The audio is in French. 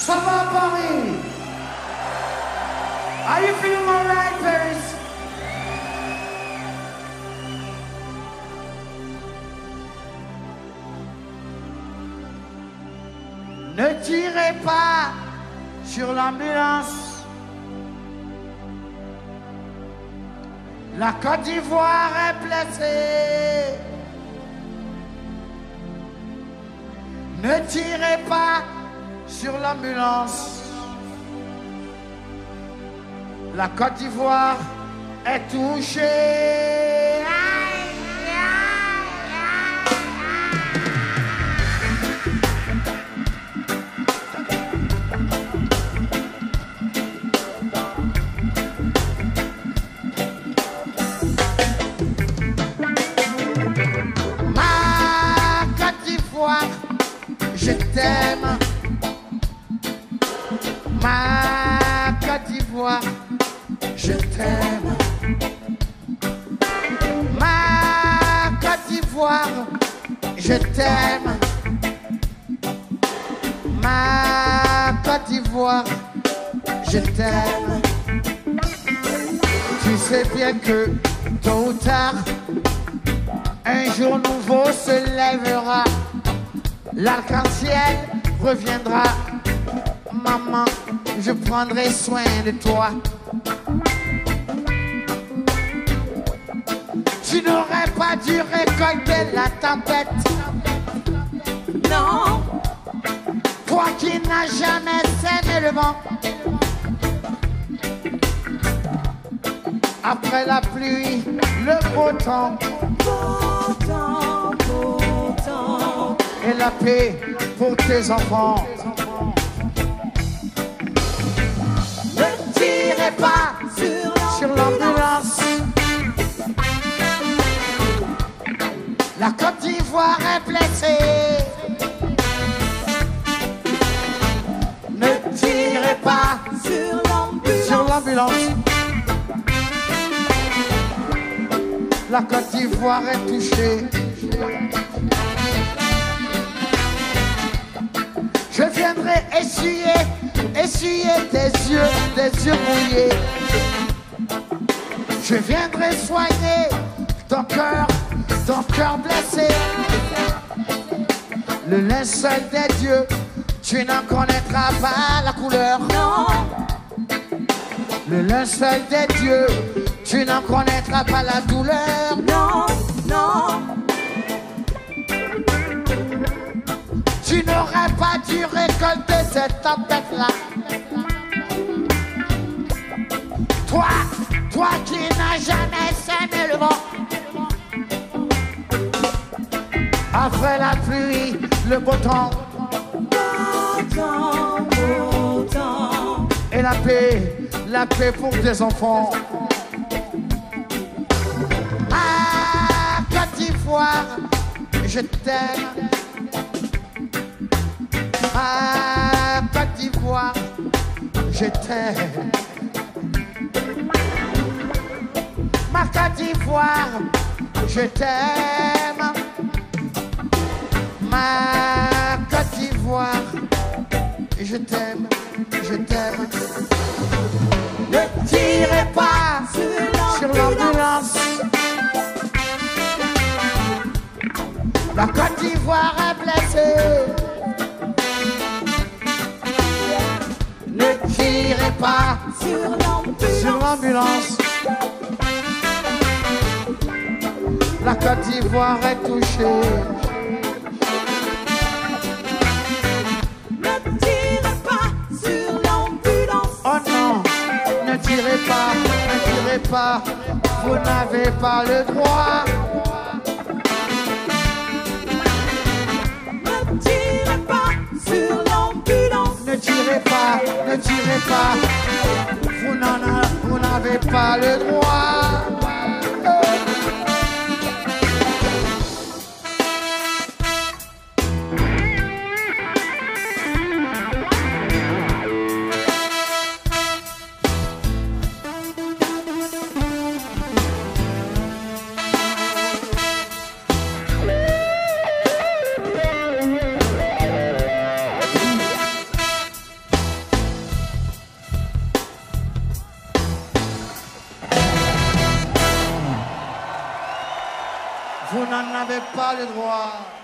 Ça va Paris Are you feeling alright Paris? Ne tirez pas sur l'ambulance. La Côte d'Ivoire est blessée. Ne tirez pas sur l'ambulance. La Côte d'Ivoire est touchée. Ma Côte d'Ivoire, je t'aime. Ma Côte d'Ivoire, je t'aime. Ma Côte d'Ivoire, je t'aime. Tu sais bien que tôt ou tard, un jour nouveau se lèvera. L'arc-en-ciel reviendra. Maman, je prendrai soin de toi. Tu n'aurais pas dû récolter la tempête. Non, Toi qui n'as jamais aimé le vent. Après la pluie, le beau temps et la paix pour tes enfants. Tirez pas Sur l'ambulance. La Côte d'Ivoire est blessée. Ne tirez pas sur l'ambulance. La Côte d'Ivoire est touchée. Je viendrai essuyer, essuyer tes yeux, tes yeux mouillés. Je viendrai soigner ton cœur, ton cœur blessé. Le linceul des dieux, tu n'en connaîtras pas la couleur. Non, Le linceul des dieux, tu n'en connaîtras pas la douleur. non, non. Tu n'aurais pas dû récolter cette tempête-là. Toi, toi qui n'as jamais aimé le vent. Après la pluie, le beau temps et la paix, la paix pour tes enfants. Ah, Côte d'Ivoire, je t'aime. Ah, d'Ivoire, je t'aime. Ma Côte d'Ivoire, je t'aime. Ma Côte d'Ivoire, je t'aime, je t'aime. Ne tirez pas sur l'ambulance. La Côte d'Ivoire est blessée. Ne tirez pas Sur l'ambulance. sur l'ambulance. La Côte d'Ivoire est touchée. Ne tirez pas sur l'ambulance. Oh non, ne tirez pas, ne tirez pas, vous n'avez pas le droit. pas, ne tirez pas, vous n'avez pas le droit. Vous n'en avez pas le droit.